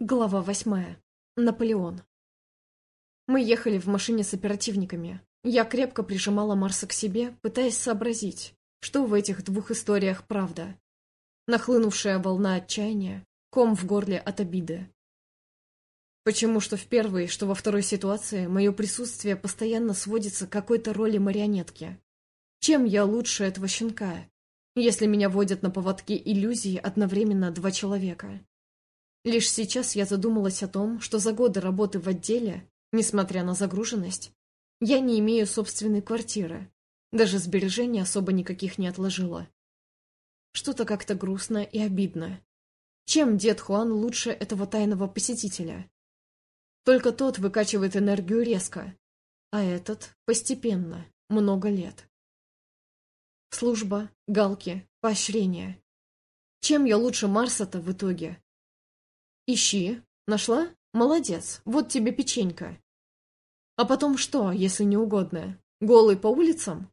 Глава восьмая. Наполеон. Мы ехали в машине с оперативниками. Я крепко прижимала Марса к себе, пытаясь сообразить, что в этих двух историях правда. Нахлынувшая волна отчаяния, ком в горле от обиды. Почему что в первой, что во второй ситуации мое присутствие постоянно сводится к какой-то роли марионетки? Чем я лучше этого щенка, если меня водят на поводке иллюзии одновременно два человека? Лишь сейчас я задумалась о том, что за годы работы в отделе, несмотря на загруженность, я не имею собственной квартиры. Даже сбережений особо никаких не отложила. Что-то как-то грустно и обидно. Чем дед Хуан лучше этого тайного посетителя? Только тот выкачивает энергию резко, а этот постепенно, много лет. Служба, галки, поощрение. Чем я лучше Марса-то в итоге? Ищи. Нашла? Молодец. Вот тебе печенька. А потом что, если не угодно? Голый по улицам?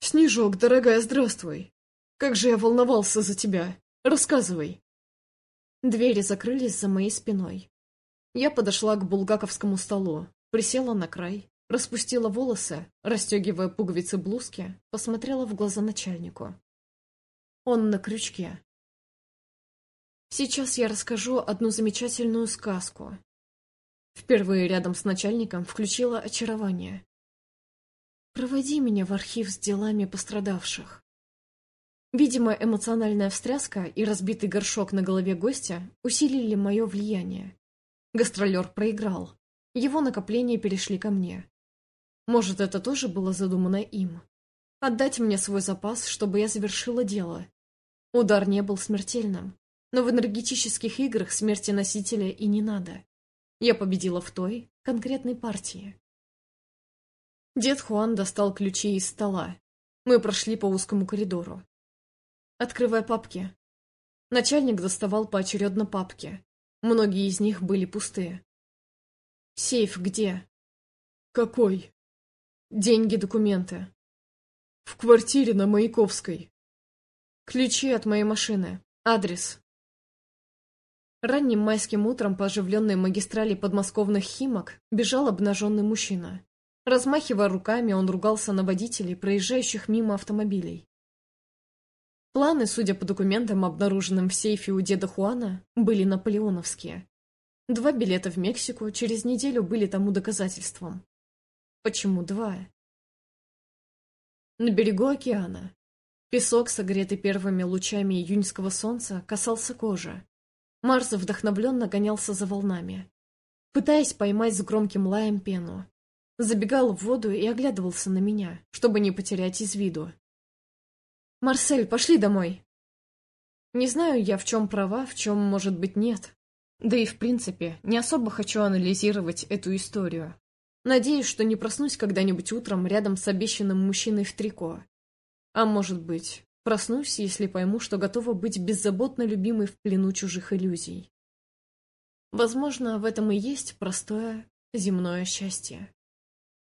Снежок, дорогая, здравствуй. Как же я волновался за тебя. Рассказывай. Двери закрылись за моей спиной. Я подошла к булгаковскому столу, присела на край, распустила волосы, расстегивая пуговицы блузки, посмотрела в глаза начальнику. Он на крючке. Сейчас я расскажу одну замечательную сказку. Впервые рядом с начальником включила очарование. Проводи меня в архив с делами пострадавших. Видимо, эмоциональная встряска и разбитый горшок на голове гостя усилили мое влияние. Гастролер проиграл. Его накопления перешли ко мне. Может, это тоже было задумано им. Отдать мне свой запас, чтобы я завершила дело. Удар не был смертельным. Но в энергетических играх смерти носителя и не надо. Я победила в той, конкретной партии. Дед Хуан достал ключи из стола. Мы прошли по узкому коридору. Открывая папки. Начальник доставал поочередно папки. Многие из них были пустые. «Сейф где?» «Какой?» «Деньги, документы». «В квартире на Маяковской». «Ключи от моей машины. Адрес». Ранним майским утром по оживленной магистрали подмосковных Химок бежал обнаженный мужчина. Размахивая руками, он ругался на водителей, проезжающих мимо автомобилей. Планы, судя по документам, обнаруженным в сейфе у деда Хуана, были наполеоновские. Два билета в Мексику через неделю были тому доказательством. Почему два? На берегу океана. Песок, согретый первыми лучами июньского солнца, касался кожи. Марс вдохновленно гонялся за волнами, пытаясь поймать с громким лаем пену. Забегал в воду и оглядывался на меня, чтобы не потерять из виду. «Марсель, пошли домой!» Не знаю я, в чем права, в чем, может быть, нет. Да и, в принципе, не особо хочу анализировать эту историю. Надеюсь, что не проснусь когда-нибудь утром рядом с обещанным мужчиной в трико. А может быть, Проснусь, если пойму, что готова быть беззаботно любимой в плену чужих иллюзий. Возможно, в этом и есть простое земное счастье.